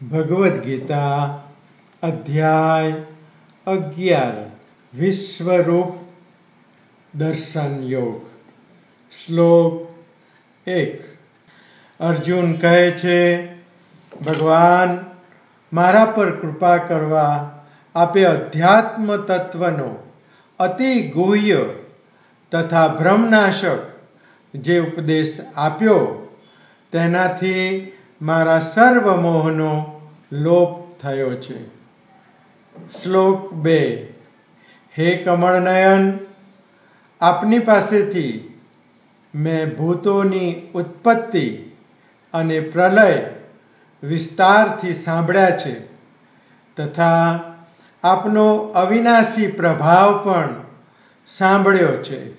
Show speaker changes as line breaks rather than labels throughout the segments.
ભગવદ્ ગીતા અધ્યાય અગિયાર વિશ્વરૂપ દર્શન યોગ શ્લોક એક અર્જુન કહે છે ભગવાન મારા પર કૃપા કરવા આપે અધ્યાત્મ તત્વનો અતિ ગુહ્ય તથા ભ્રમનાશક જે ઉપદેશ આપ્યો તેનાથી મારા સર્વ મોહનો લોપ થયો છે. શ્લોક બે. હે કમળનયન આપની પાસેથી મેં ભૂતોની ઉત્પત્તિ અને પ્રલય વિસ્તારથી સાંભળ્યા છે તથા આપનો અવિનાશી પ્રભાવ પણ સાંભળ્યો છે.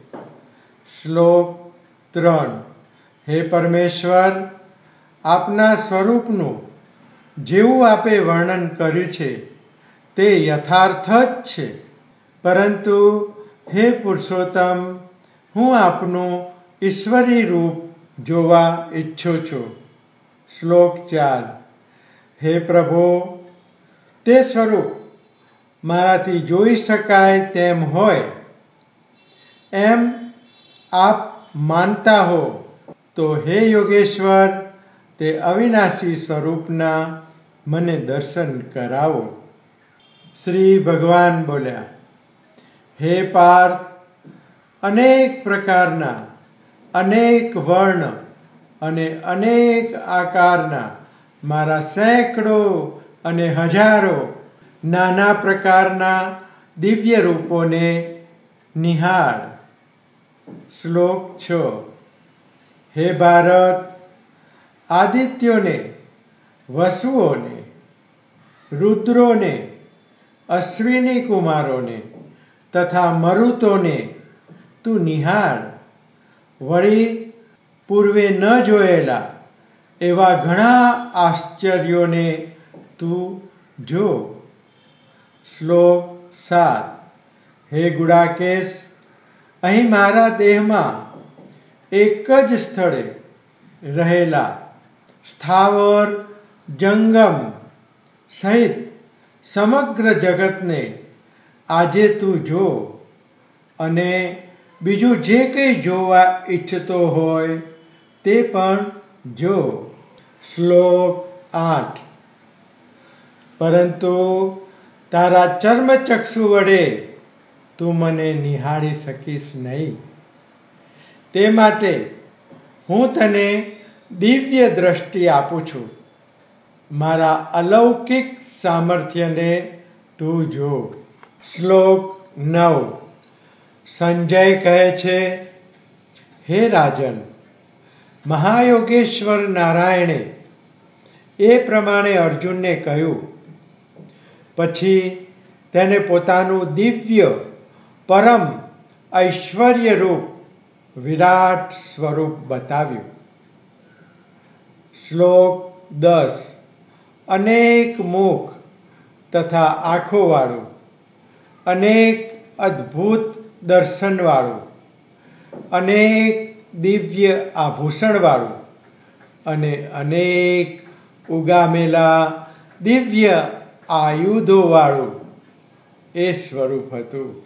શ્લોક ત્રણ. હે પરમેશ્વર આપના સ્વરૂપનું જેવું આપે વર્ણન કર્યું છે, તે યથાર્થ જ છે. પરંતુ હે પુરુષોત્તમ, હું આપનું ઈશ્વરી રૂપ જોવા ઈચ્છું છું. શ્લોક ચાર. હે પ્રભુ, તે સ્વરૂપ મારાથી જોઈ શકાય તેમ હોય, એમ આપ માનતા હો. તો હે યોગેશ્વર તે અવિનાશી સ્વરૂપના મને દર્શન કરાવો. શ્રી ભગવાન બોલ્યા, હે પાર્થ, અનેક પ્રકારના, અનેક વર્ણ અને અનેક આકારના મારા સેંકડો અને હજારો નાના પ્રકારના દિવ્ય રૂપોને નિહાળ. શ્લોક છ, હે ભારત આદિત્યોને, વસુઓને, રુદ્રોને, અશ્વિની કુમારોને તથા મરુતોને તું નિહાળ. વળી પૂર્વે ન જોયેલા એવા ઘણા આશ્ચર્યોને તું જો. શ્લોક સાત. હે ગુડાકેશ, અહીં મારા દેહમાં એક જ સ્થળે રહેલા સ્થાવર જંગમ સહિત સમગ્ર જગતને આજે તું જો અને બીજું જે કંઈ જોવા ઈચ્છતો હોય તે પણ જો. શ્લોક આઠ. પરંતુ તારા ચર્મચક્ષુ વડે તું મને નિહાળી શકીશ નહીં. તે માટે હું તને દિવ્ય દ્રષ્ટિ આપું છું. મારા અલૌકિક સામર્થ્યને તું જો. શ્લોક નવ. સંજય કહે છે, હે રાજન, મહાયોગેશ્વર નારાયણે, એ પ્રમાણે અર્જુનને કહ્યું. પછી તેને પોતાનું દિવ્ય, પરમ ઐશ્વર્ય રૂપ વિરાટ સ્વરૂપ બતાવ્યું. શ્લોક દસ. અનેક મુખ તથા આંખોવાળું. અનેક અદ્ભુત દર્શનવાળું. અનેક દિવ્ય આભૂષણવાળું. અને અનેક ઉગામેલા દિવ્ય આયુધોવાળું. એ સ્વરૂપ હતું.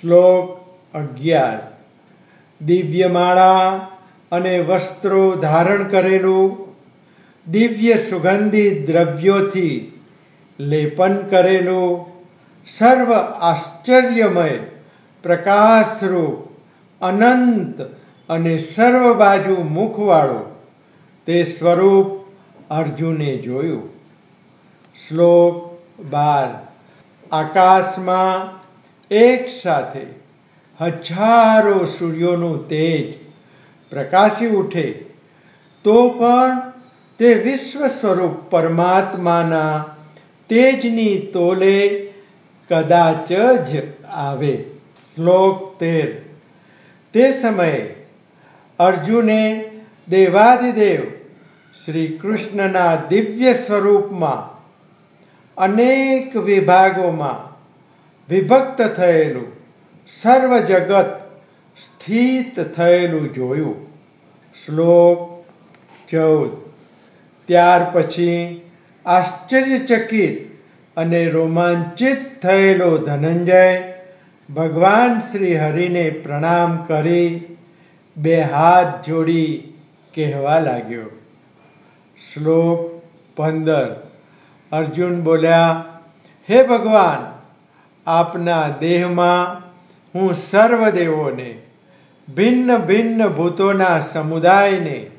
શ્લોક અગિયાર. દિવ્ય માળા અને વસ્ત્રો ધારણ કરેલું દિવ્ય સુગંધિત દ્રવ્યોથી લેપન કરેલું સર્વ આશ્ચર્યમય, પ્રકાશરૂપ, અનંત અને સર્વ બાજુ મુખવાળું તે સ્વરૂપ અર્જુને જોયું. શ્લોક બાર. આકાશમાં એક સાથે હજારો સૂર્યોનું તેજ પ્રકાશી ઉઠે, તો પણ તે વિશ્વ સ્વરૂપ પરમાત્માના તેજની તોલે કદાચ જ આવે. શ્લોક તેર. તે સમયે અર્જુને દેવાધિદેવ શ્રી કૃષ્ણના દિવ્ય સ્વરૂપમાં અનેક વિભાગોમાં વિભક્ત થયેલું સર્વ જગત સ્થિત થયેલું જોયું. શ્લોક ચૌદ. ત્યાર પછી આશ્ચર્યચકિત અને રોમાંચિત થયેલો ધનંજય ભગવાન શ્રી હરિને પ્રણામ કરી બે હાથ જોડી કહેવા લાગ્યો. શ્લોક પંદર. અર્જુન બોલ્યા, હે ભગવાન, આપના દેહમાં હું સર્વ દેવોને ભિન્ન ભિન્ન ભૂતોના સમુદાયને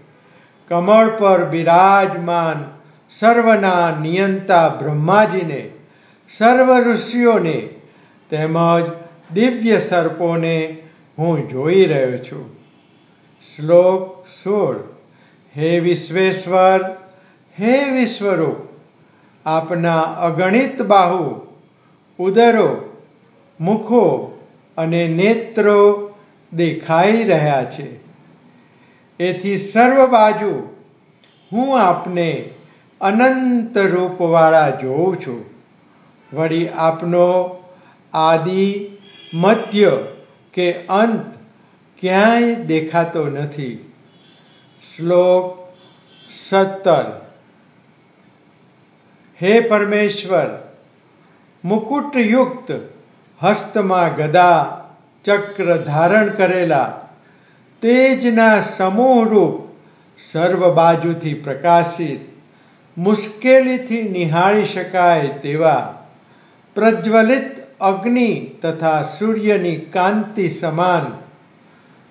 કમળ પર બિરાજમાન સર્વના નિયંતા બ્રહ્માજીને, સર્વ ઋષિઓને તેમજ દિવ્ય સર્પોને હું જોઈ રહ્યો છું. શ્લોક સોળ. હે વિશ્વેશ્વર, હે વિશ્વરૂપ, આપના અગણિત બાહુ, ઉદરો, મુખો અને નેત્રો દેખાઈ રહ્યા છે. એથી સર્વ બાજુ હું આપને અનંત રૂપવાળા જોઉં છું. વળી આપનો આદિ મધ્ય કે અંત ક્યાંય દેખાતો નથી. શ્લોક સત્તર. હે પરમેશ્વર, મુકુટયુક્ત હસ્તમાં ગદા ચક્ર ધારણ કરેલા તેજના સમૂહરૂપ સર્વ બાજુથી પ્રકાશિત, મુશ્કેલીથી નિહાળી શકાય તેવા પ્રજ્વલિત અગ્નિ તથા સૂર્યની કાંતિ સમાન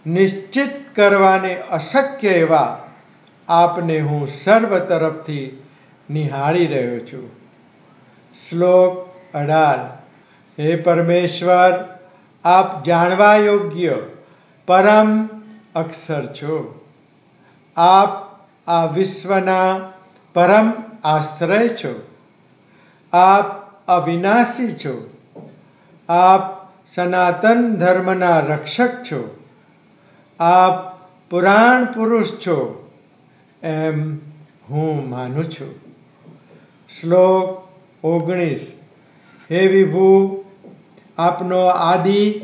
નિશ્ચિત કરવાને અશક્ય એવા આપને હું સર્વ તરફથી નિહાળી રહ્યો છું. શ્લોક અઢાર. હે પરમેશ્વર આપ જાણવા યોગ્ય પરમ અક્ષર છો આપ આ વિશ્વના પરમ આશ્રય છો આપ અવિનાશી છો આપ સનાતન ધર્મના રક્ષક છો આપ પુરાણ પુરુષ છો એમ હું માનું છું શ્લોક ઓગણીસ હે વિભુ આપનો આદિ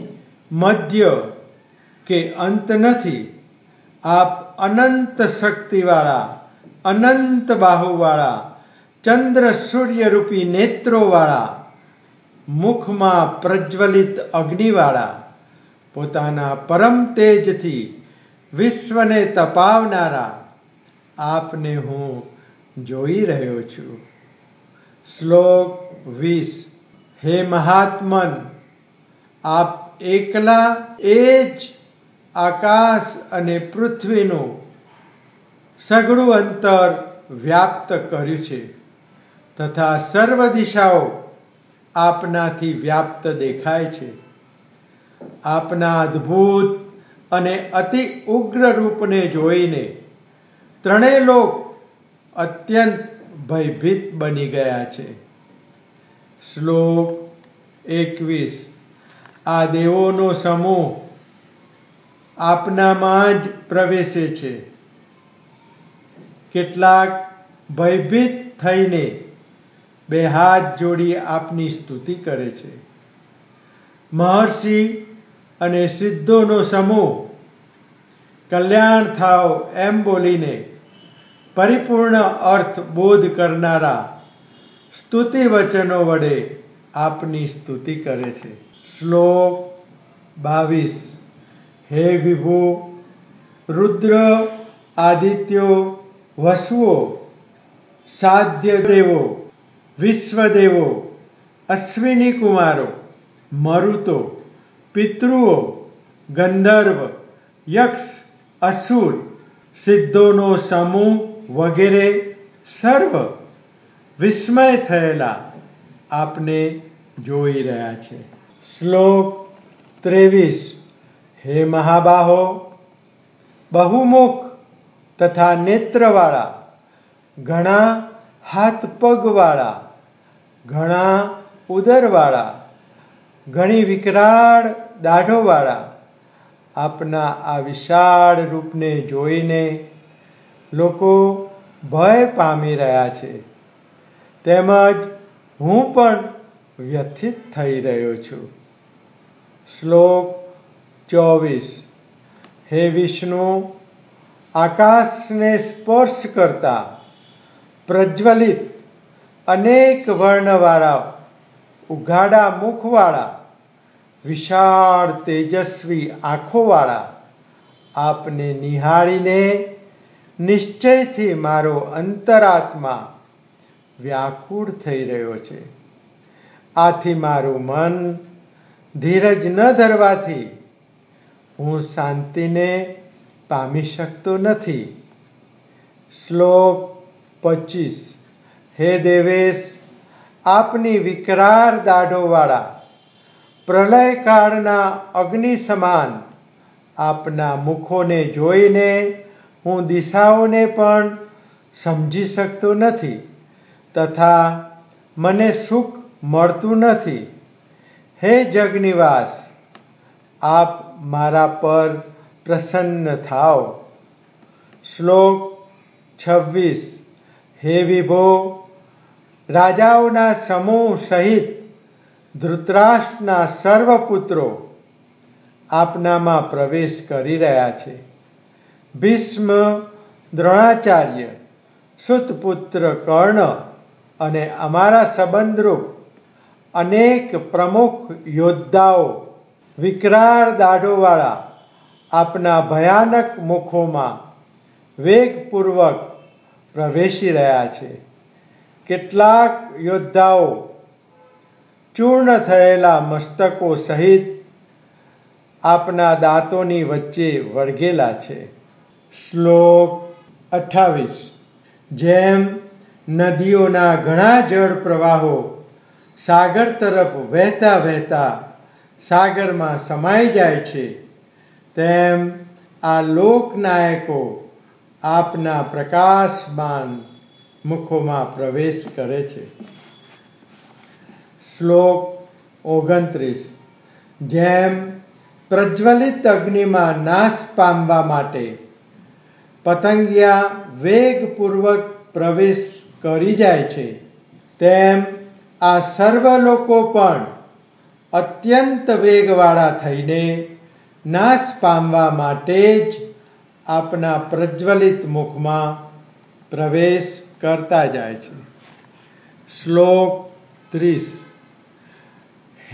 મધ્ય કે અંત નથી, આપ અનંત શક્તિવાળા, અનંત બાહુવાળા, ચંદ્ર સૂર્યરૂપી નેત્રોવાળા, મુખમાં પ્રજ્વલિત અગ્નિવાળા, પોતાના પરમ તેજથી વિશ્વને તપાવનારા, આપને હું જોઈ રહ્યો છું. શ્લોક વીસ. હે મહાત્મન! આપ એકલા એ જ આકાશ અને પૃથ્વીનું સઘળું અંતર વ્યાપ્ત કર્યું છે તથા સર્વ દિશાઓ આપનાથી વ્યાપ્ત દેખાય છે. આપના અદ્ભુત અને અતિ ઉગ્ર રૂપને જોઈને ત્રણેય લોક અત્યંત ભયભીત બની ગયા છે. શ્લોક એકવીસ. આ દેવોનો સમૂહ આપનામાં જ પ્રવેશે છે. કેટલાક ભયભીત થઈને બે હાથ જોડી આપની સ્તુતિ કરે છે. મહર્ષિ અને સિદ્ધોનો સમૂહ કલ્યાણ થાવ એમ બોલીને પરિપૂર્ણ અર્થ બોધ કરનારા સ્તુતિ વચનો વડે આપની સ્તુતિ કરે છે. શ્લોક બાવીસ. હે વિભુ, રુદ્ર આદિત્યો વસુઓ, સાધ્ય દેવો, વિશ્વદેવો, અશ્વિની કુમારો, મરુતો, પિતૃઓ, ગંધર્વ, યક્ષ, અસુર, સિદ્ધોનો સમૂહ વગેરે સર્વ વિસ્મય થયેલા આપને જોઈ રહ્યા છે. શ્લોક ત્રેવીસ. હે મહાબાહો, બહુમુખ તથા નેત્રવાળા, ઘણા હાથ પગવાળા ઘણા ઉદરવાળા, ઘણી વિકરાળ દાઢોવાળા, આપના આ વિશાળ રૂપને જોઈને લોકો ભય પામી રહ્યા છે. તેમજ હું પણ વ્યથિત થઈ રહ્યો છું. શ્લોક ચોવીસ. હે વિષ્ણુ, આકાશને સ્પર્શ કરતા પ્રજ્વલિત અનેક વર્ણવાળા, ઉઘાડા મુખવાળા, વિશાળ તેજસ્વી આંખોવાળા આપને નિહાળીને નિશ્ચયથી મારો અંતરાત્મા વ્યાકુળ થઈ રહ્યો છે. આથી મારું મન ધીરજ ન ધરવાથી હું શાંતિને પામી શકતો નથી. શ્લોક પચીસ. હે દેવેશ, આપની વિકરાર દાઢોવાળા, પ્રલયકાળના અગ્નિ સમાન આપના મુખોને જોઈને હું દિશાઓને પણ સમજી શકતો નથી તથા મને સુખ મળતું નથી. હે જગનિવાસ, આપ મારા પર પ્રસન્ન થાઓ. શ્લોક છવ્વીસ, હે વિભો, રાજાઓના સમૂહ સહિત ધૃતરાષ્ટ્રના સર્વ પુત્રો આપનામાં પ્રવેશ કરી રહ્યા છે. ભીષ્મ, દ્રોણાચાર્ય, સુતપુત્ર કર્ણ અને અમારા સંબંધરૂપ અનેક પ્રમુખ યોદ્ધાઓ વિકરાળ દાઢોવાળા આપના ભયાનક મુખોમાં વેગપૂર્વક પ્રવેશી રહ્યા છે. કેટલાક યોદ્ધાઓ ચૂર્ણ થયેલા મસ્તકો સહિત આપના દાંતોની વચ્ચે વળગેલા છે. શ્લોક અઠ્ઠાવીસ. જેમ નદીઓના ઘણા જળ પ્રવાહો સાગર તરફ વહેતા વહેતા સાગરમાં સમાઈ જાય છે. તેમ આ લોકનાયકો આપના પ્રકાશમાન મુખોમાં પ્રવેશ કરે છે. શ્લોક ઓગણત્રીસ. જેમ પ્રજ્વલિત અગ્નિમાં નાશ પામવા માટે પતંગિયા વેગપૂર્વક પ્રવેશ કરી જાય છે, તેમ આ સર્વ લોકો પણ અત્યંત વેગવાળા થઈને નાશ પામવા માટે જ આપના પ્રજ્વલિત મુખમાં પ્રવેશ કરતા જાય છે. શ્લોક ત્રીસ.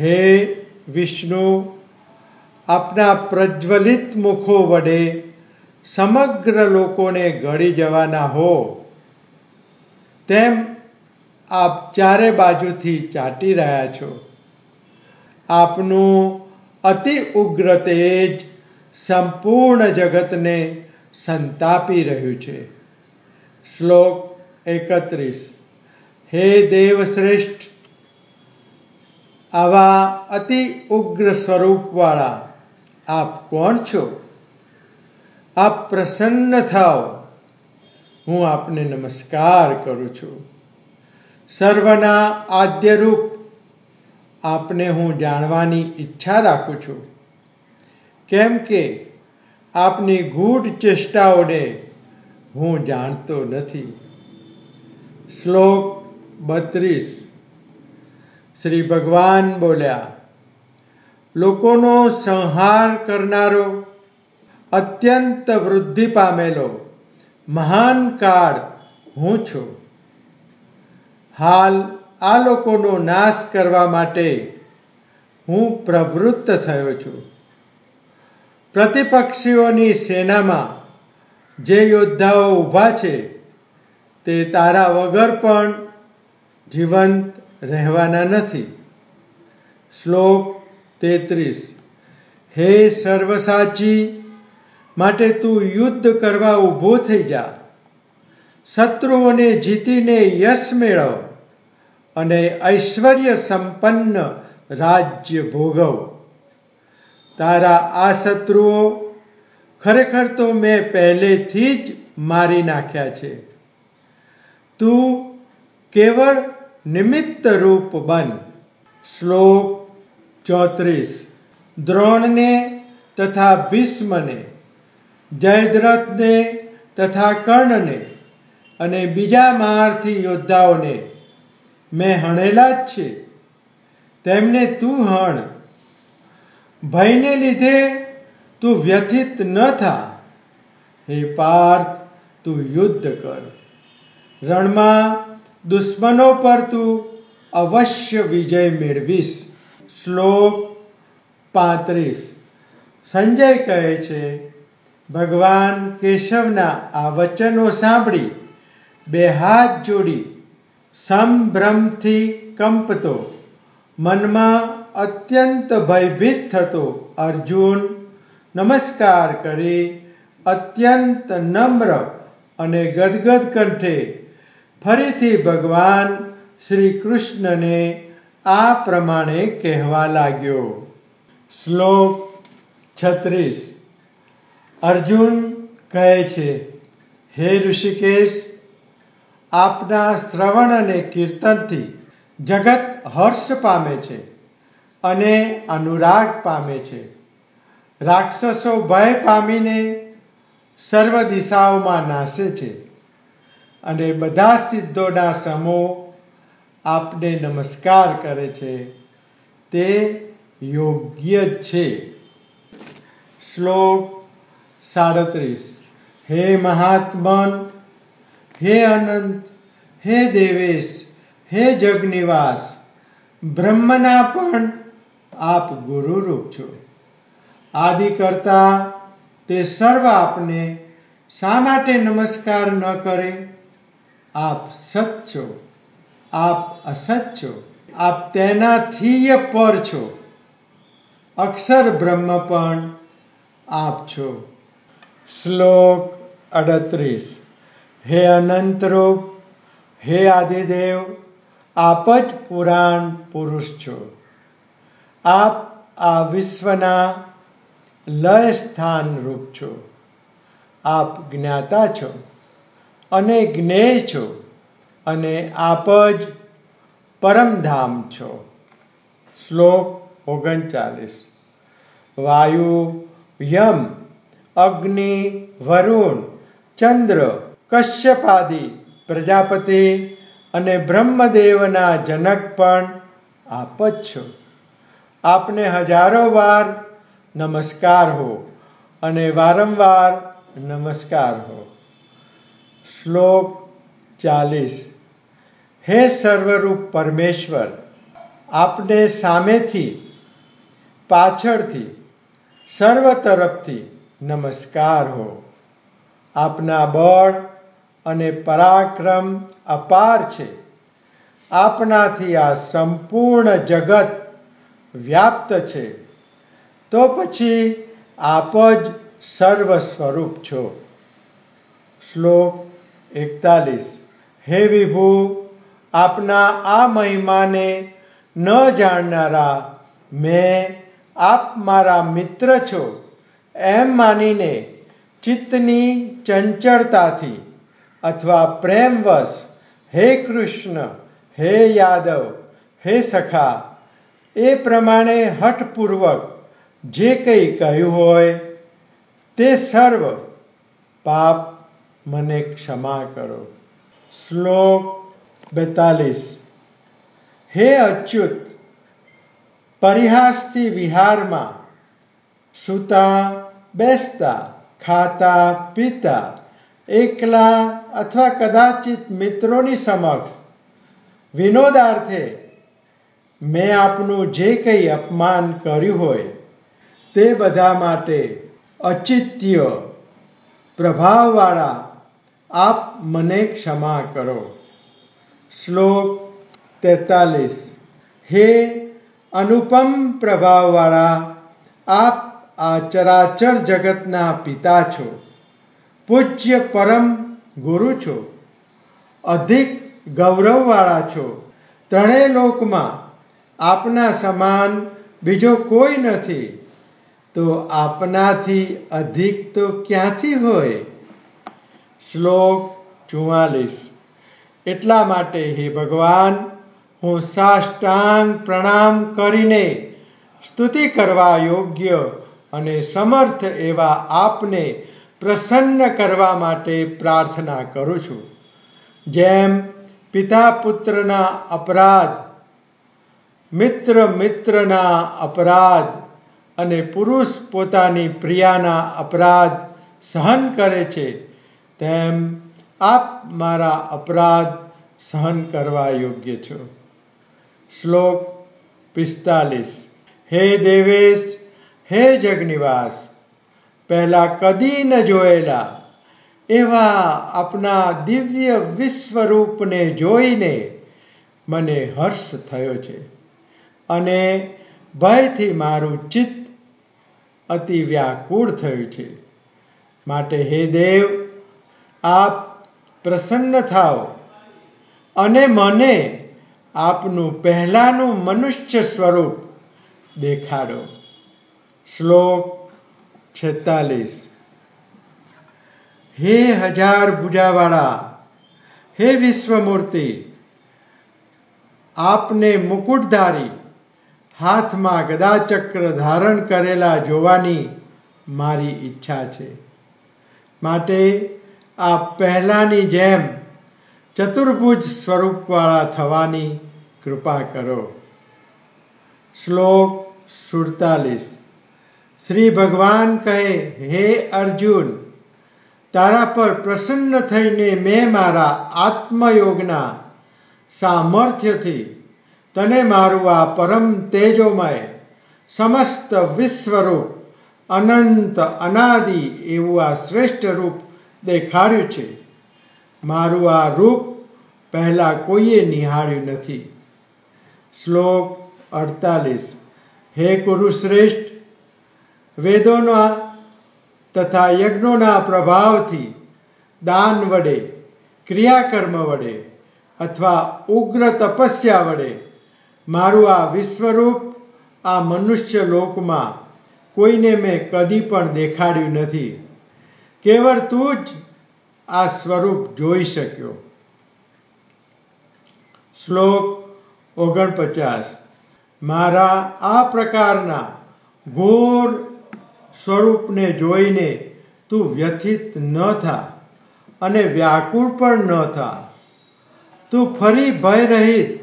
હે વિષ્ણુ, આપના પ્રજ્વલિત મુખો વડે સમગ્ર લોકોને ગળી જવાના હો. તેમ આપ ચારે બાજુથી ચાટી રહ્યા છો. આપનું અતિ ઉગ્ર તેજ સંપૂર્ણ જગતને સંતાપી રહ્યું છે. શ્લોક એકત્રીસ. હે દેવશ્રેષ્ઠ આવા અતિ ઉગ્ર સ્વરૂપવાળા આપ કોણ છો? આપ પ્રસન્ન થાઓ. હું આપને નમસ્કાર કરું છું. સર્વના આદ્યરૂપ. આપને હું જાણવાની ઈચ્છા રાખું છું. કેમ કે આપની ગૂઢ ચેષ્ટાઓને હું જાણતો નથી. શ્લોક બત્રીસ. શ્રી ભગવાન બોલ્યા, લોકોનો સંહાર કરનારો અત્યંત વૃદ્ધિ પામેલો મહાન કાળ હું છું. હાલ આ લોકોનો નાશ કરવા માટે હું પ્રવૃત્ત થયો છું. પ્રતિપક્ષીઓની સેનામાં જે યોદ્ધાઓ ઊભા છે, તે તારા વગર પણ જીવંત રહેવાના નથી. શ્લોક તેત્રીસ. હે સર્વસાચી, માટે તું યુદ્ધ કરવા ઊભો થઈ જા. શત્રુઓને જીતીને યશ મેળવ. અને ઐશ્વર્ય સંપન્ન રાજ્ય ભોગવ. તારા આ શત્રુઓ ખરેખર તો મેં પહેલેથી જ મારી નાખ્યા છે. તું કેવળ નિમિત્ત રૂપ બન. શ્લોક ચોત્રીસ. દ્રોણને તથા ભીષ્મને, જયદ્રથને તથા કર્ણને અને બીજા મહારથી યોદ્ધાઓને મેં હણેલા જ છે. તેમને તું હણ. ભયને લીધે તું વ્યથિત ન થા. હે પાર્થ, તું યુદ્ધ કર. રણમાં દુશ્મનો પર તું અવશ્ય વિજય મેળવીશ. શ્લોક પાંત્રીસ. સંજય કહે છે, ભગવાન કેશવના આ વચનો સાંભળી, બે હાથ જોડી સંભ્રમથી કંપતો. મનમાં અત્યંત ભયભીત થતો અર્જુન, નમસ્કાર કરી, અત્યંત નમ્ર અને ગદગદ કંઠે. ફરીથી ભગવાન શ્રી કૃષ્ણને આ પ્રમાણે કહેવા લાગ્યો. શ્લોક છત્રીસ. અર્જુન કહે છે, હે ઋષિકેશ આપના શ્રવણ અને કીર્તનથી જગત હર્ષ પામે છે અને અનુરાગ પામે છે. રાક્ષસો ભય પામીને સર્વ દિશાઓમાં નાશે છે અને બધા સિદ્ધોના સમૂહ આપને નમસ્કાર કરે છે. તે યોગ્ય છે. શ્લોક સાડત્રીસ. હે મહાત્મન હે અનંત, હે દેવેશ, હે જગનિવાસ, બ્રહ્મના પણ આપ ગુરુરૂપ છો. આદિ કરતા તે સર્વ આપને શા માટે નમસ્કાર ન કરે? આપ સત છો, આપ અસત છો, આપ તેનાથી પર છો. અક્ષર બ્રહ્મ પણ આપ છો. શ્લોક અડત્રીસ. હે અનંતરૂપ, હે આદિદેવ, આપ જ પુરાણ પુરુષ છો. આપ આ વિશ્વના લય સ્થાન રૂપ છો. આપ જ્ઞાતા છો અને જ્ઞેય છો અને આપ જ પરમધામ છો. શ્લોક ઓગણચાલીસ. વાયુ યમ, અગ્નિ, વરુણ, ચંદ્ર કશ્યપાદી પ્રજાપતિ અને બ્રહ્મદેવના જનક પણ આપ જ છો. આપને હજારો વાર નમસ્કાર હો અને વારંવાર નમસ્કાર હો. શ્લોક ચાલીસ. હે સર્વરૂપ પરમેશ્વર, આપને સામેથી, પાછળથી સર્વ તરફથી નમસ્કાર હો. આપના બળ અને પરાક્રમ અપાર છે. આપનાથી આ સંપૂર્ણ જગત વ્યાપ્ત છે. તો પછી આપ જ સર્વ સ્વરૂપ છો. શ્લોક એકતાલીસ. હે વિભુ, આપના આ મહિમાને ન જાણનારા મેં આપ મારા મિત્ર છો. એમ માનીને ચિત્તની ચંચળતાથી અથવા પ્રેમવશ હે કૃષ્ણ હે યાદવ હે સખા એ પ્રમાણે હઠપૂર્વક જે કંઈ કહ્યું હોય, તે સર્વ પાપ મને ક્ષમા કરો. શ્લોક બેતાલીસ. હે અચ્યુત, પરિહાસથી વિહારમાં સૂતા, બેસતા, ખાતા, પીતા, એકલા અથવા કદાચિત મિત્રોની સમક્ષ. વિનોદાર્થે, મેં આપનું જે કંઈ અપમાન કર્યું હોય, તે બધા માટે અચિત્ય પ્રભાવવાળા, આપ મને ક્ષમા કરો. શ્લોક તેતાલીસ. હે અનુપમ પ્રભાવવાળા, આપ આ ચરાચર જગતના પિતા છો. પૂજ્ય પરમ ગુરુ છો. અધિક ગૌરવવાળા છો. ત્રણેય લોકમાં આપના સમાન બીજો કોઈ નથી. તો આપનાથી અધિક તો ક્યાંથી હોય? શ્લોક ચુમ્માલીસ એટલા માટે હે ભગવાન, હું સાષ્ટાંગ પ્રણામ કરીને સ્તુતિ કરવા યોગ્ય અને સમર્થ એવા આપને પ્રસન્ન કરવા માટે પ્રાર્થના કરું છું. જેમ પિતા પુત્રના અપરાધ, મિત્ર મિત્રના અપરાધ અને પુરુષ પોતાની પ્રિયાના અપરાધ સહન કરે છે, તેમ આપ મારા અપરાધ સહન કરવા યોગ્ય છો. શ્લોક પિસ્તાલીસ. હે દેવેશ, હે જગનિવાસ પહેલા કદી ન જોયેલા, એવા આપના દિવ્ય વિશ્વરૂપને જોઈને મને હર્ષ થયો છે અને ભયથી મારું ચિત્ત અતિ વ્યાકુળ થયું છે. માટે હે દેવ, આપ પ્રસન્ન થાઓ અને મને આપનું પહેલાનું મનુષ્ય સ્વરૂપ દેખાડો. શ્લોક છેતાલીસ. હે હજાર ભુજાવાળા, હે વિશ્વમૂર્તિ, આપને મુકુટધારી હાથમાં ગદાચક્ર ધારણ કરેલા જોવાની મારી ઈચ્છા છે. માટે આ પહેલાંની જેમ ચતુર્ભુજ સ્વરૂપવાળા થવાની કૃપા કરો. શ્લોક સુડતાલીસ. શ્રી ભગવાન કહે, હે અર્જુન, તારા પર પ્રસન્ન થઈને મેં મારા આત્મયોગના સામર્થ્યથી તને મારું આ પરમ તેજોમય સમસ્ત વિશ્વરૂપ અનંત અનાદિ એવું આ શ્રેષ્ઠ રૂપ દેખાડ્યું છે. મારું આ રૂપ પહેલાં કોઈએ નિહાળ્યું નથી. શ્લોક અડતાલીસ. હે કુરુશ્રેષ્ઠ વેદોના તથા યજ્ઞોના પ્રભાવથી દાન વડે, ક્રિયાકર્મ વડે અથવા ઉગ્ર તપસ્યા વડે મારું આ વિશ્વરૂપ, આ મનુષ્ય લોકમાં કોઈને મેં કદી પણ દેખાડ્યું નથી. કેવળ તું જ આ સ્વરૂપ જોઈ શક્યો. શ્લોક ઓગણપચાસ. મારા આ પ્રકારના ઘોર સ્વરૂપને જોઈને તું વ્યથિત ન થા અને વ્યાકુળ પણ ન થા. તું ફરી ભય રહિત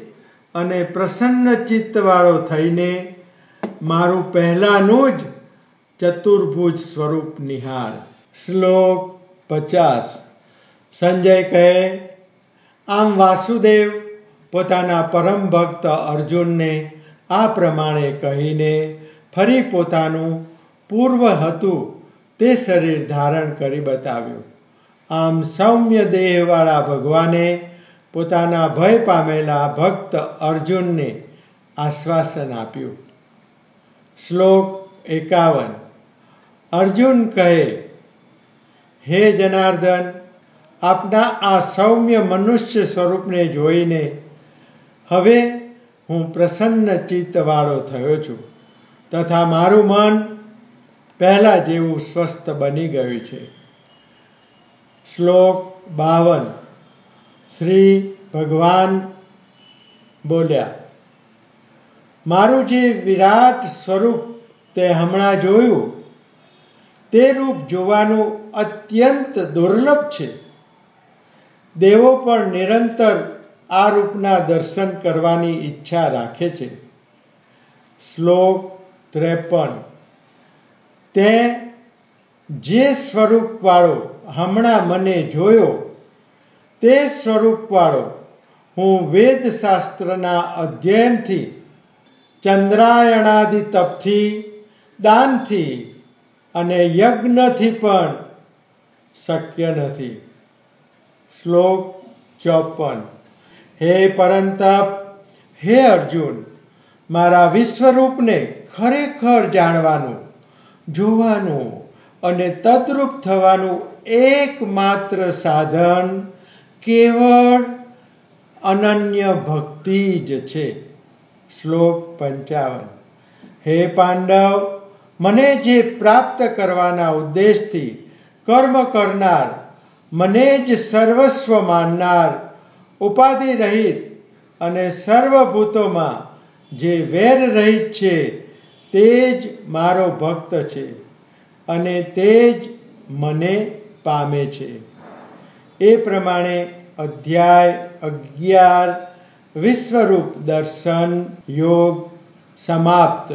અને પ્રસન્ન ચિત્તવાળો થઈને મારું પહેલાંનું જ ચતુર્ભુજ સ્વરૂપ નિહાળ. શ્લોક પચાસ. સંજય કહે, આમ વાસુદેવ પોતાના પરમ ભક્ત અર્જુનને આ પ્રમાણે કહીને ફરી પોતાનું પૂર્વ હતું તે શરીર ધારણ કરી બતાવ્યું. આમ સૌમ્ય દેહવાળા ભગવાને પોતાના ભય પામેલા ભક્ત અર્જુનને આશ્વાસન આપ્યું. શ્લોક એકાવન. અર્જુન કહે, હે જનાર્દન, આપના આ સૌમ્ય મનુષ્ય સ્વરૂપને જોઈને હવે હું પ્રસન્ન ચિત્તવાળો થયો છું તથા મારું મન પહેલાં જેવું સ્વસ્થ બની ગયું છે. શ્લોક બાવન. શ્રી ભગવાન બોલ્યા, મારું જે વિરાટ સ્વરૂપ તે હમણાં જોયું. તે રૂપ જોવાનું અત્યંત દુર્લભ છે. દેવો પણ નિરંતર આ રૂપના દર્શન કરવાની ઈચ્છા રાખે છે. શ્લોક ત્રેપન. તે જે સ્વરૂપવાળો હમણાં મને જોયો, તે સ્વરૂપવાળો હું વેદશાસ્ત્રના અધ્યયનથી ચંદ્રાયણાદિ તપથી દાનથી અને યજ્ઞથી પણ શક્ય નથી. શ્લોક ચોપન. હે પરંતપ હે અર્જુન, મારા વિશ્વરૂપને ખરેખર જાણવાનું જોવાનું અને તદ્રુપ થવાનું એકમાત્ર સાધન કેવળ અનન્ય ભક્તિ જ છે. શ્લોક પંચાવન. હે પાંડવ, મને જે પ્રાપ્ત કરવાના ઉદ્દેશથી કર્મ કરનાર, મને જ સર્વસ્વ માનનાર, ઉપાધિ રહિત અને સર્વભૂતોમાં જે વેર રહિત છે તે જ મારો ભક્ત છે અને તે જ મને પામે છે. એ પ્રમાણે અધ્યાય અગિયાર વિશ્વરૂપ દર્શન યોગ સમાપ્ત.